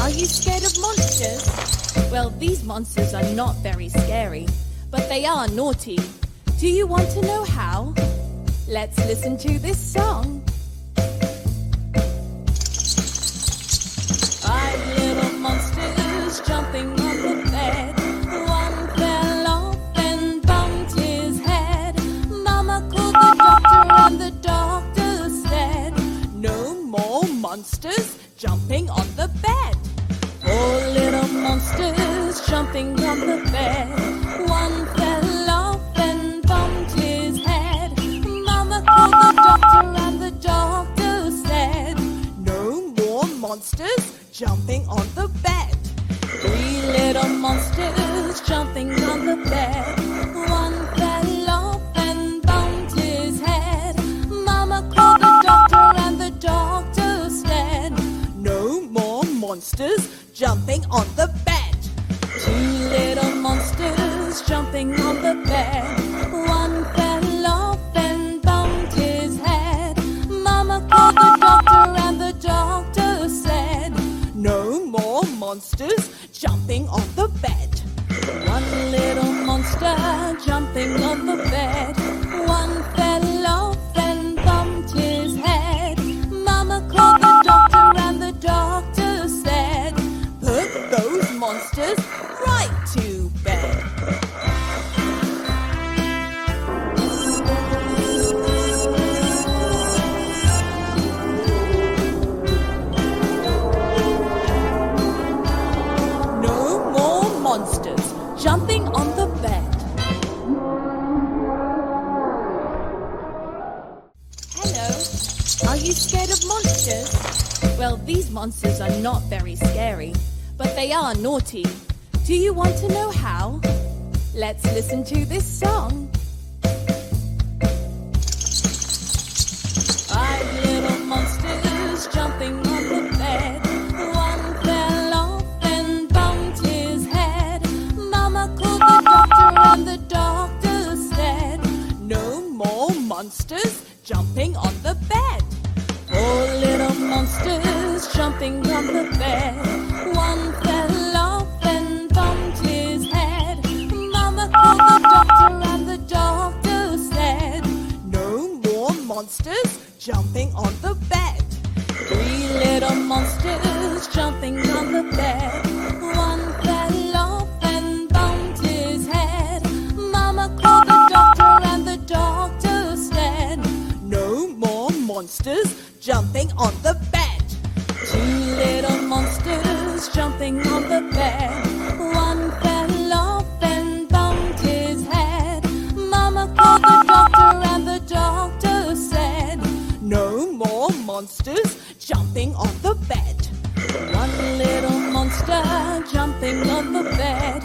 are you scared of monsters? Well, these monsters are not very scary, but they are naughty. Do you want to know how? Let's listen to this song. Monsters jumping on the bed. Four little monsters jumping on the bed. One fell off and bumped his head. Mama called the doctor, and the doctor said, No more monsters jumping on the bed. Three little monsters jumping on the bed. Monsters jumping on the bed. Two little monsters jumping on the bed. One fell off and bumped his head. Mama called the doctor, and the doctor said, No more monsters jumping on the bed. One little monster jumping on the bed. Right to bed. No more monsters jumping on the bed. Hello. Are you scared of monsters? Well, these monsters are not very scary, but they are naughty. Do you want to know how? Let's listen to this song. Five little monsters jumping on the bed. One fell off and bumped his head. Mama called the doctor, and the doctor said, No more monsters jumping on monsters jumping on the bed. Three little monsters jumping on the bed. One fell off and bumped his head. Mama called the doctor, and the doctor said, No more monsters jumping on the bed. Two little monsters jumping on the bed. Monsters jumping on the bed. One little monster jumping on the bed.